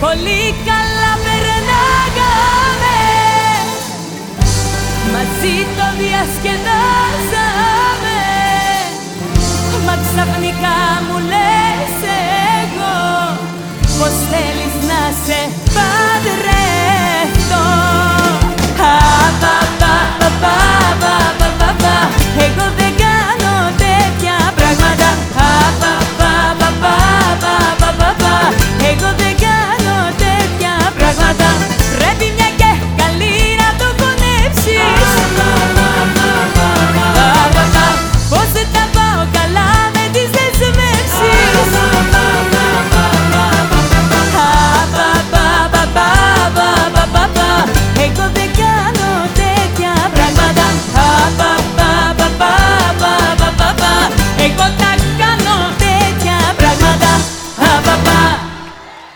Πολύ καλά περνάγαμε Μαζί το διασκεδάζαμε Μα ξαφνικά μου λες εγώ Πως θέλεις να σε πάντρε